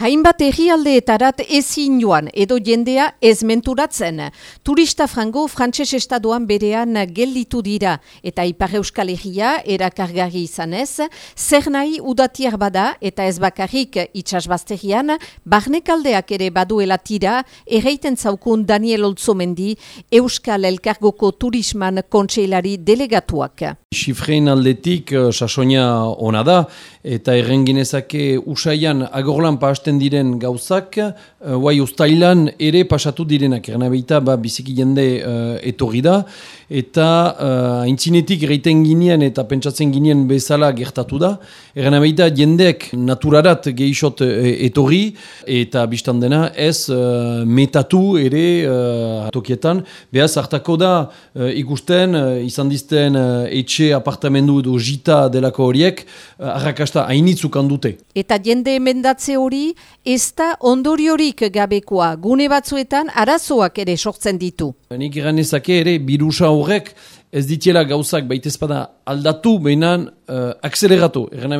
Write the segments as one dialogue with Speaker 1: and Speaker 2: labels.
Speaker 1: Hainbat herrialdeetarat ezin joan edo jendea ez menturatzen. Turista frango frantses estadoan berean gelditu dira eta Ipar Euskal Herria erakargarri izanez, zer nahi udatiar bada eta ez bakarrik itxasbazterian, barnekaldeak ere baduela tira, erreiten zaukun Daniel Olzomendi, Euskal Elkargoko Turisman kontseilari delegatuak.
Speaker 2: Xifrein aldetik uh, sasonia ona da, eta errenginezake usaian agorlan pahasten diren gauzak, uh, guai ustailan ere pasatu direnak, erena behita ba, biziki jende uh, etorri da, eta uh, aintzinetik reiten ginean eta pentsatzen ginean bezala gertatu da, erena behita jendeek naturarat gehixot uh, etorri, eta biztan dena ez uh, metatu ere uh, tokietan, behaz hartako da uh, ikusten, uh, izan dizten uh, etxe apartamendu edo jita delako horiek, eh, arrakasta hainitzuk handute.
Speaker 1: Eta jende emendatze hori, ez da ondoriorik gabekoa, gune batzuetan arazoak ere sortzen ditu.
Speaker 2: Nik iran ezake ere, birusa horrek, ez ditiela gauzak baitezpada aldatu, behinan uh, akseleratu. Erren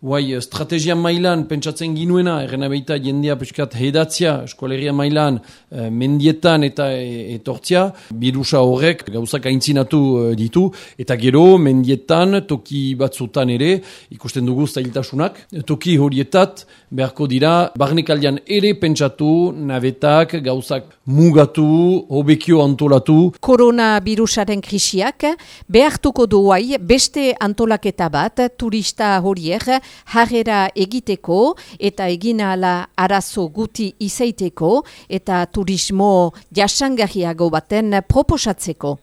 Speaker 2: Guai, strategia mailan, pentsatzen ginuena, errena behita jendia peskat hedatzia, eskoleria mailan, eh, mendietan eta e, etortzia, birusa horrek gauzak aintzinatu e, ditu, eta gero, mendietan, toki batzutan ere, ikusten dugu zailtasunak, toki horietat, beharko dira, barnekaldian ere pentsatu, navetak, gauzak mugatu, hobekio antolatu.
Speaker 1: Korona birusaren krisiak, behartuko duai, beste antolaketa bat, turista horiek, harrera egiteko eta eginala arazo guti izaiteko eta turismo jasangarriago baten proposatzeko.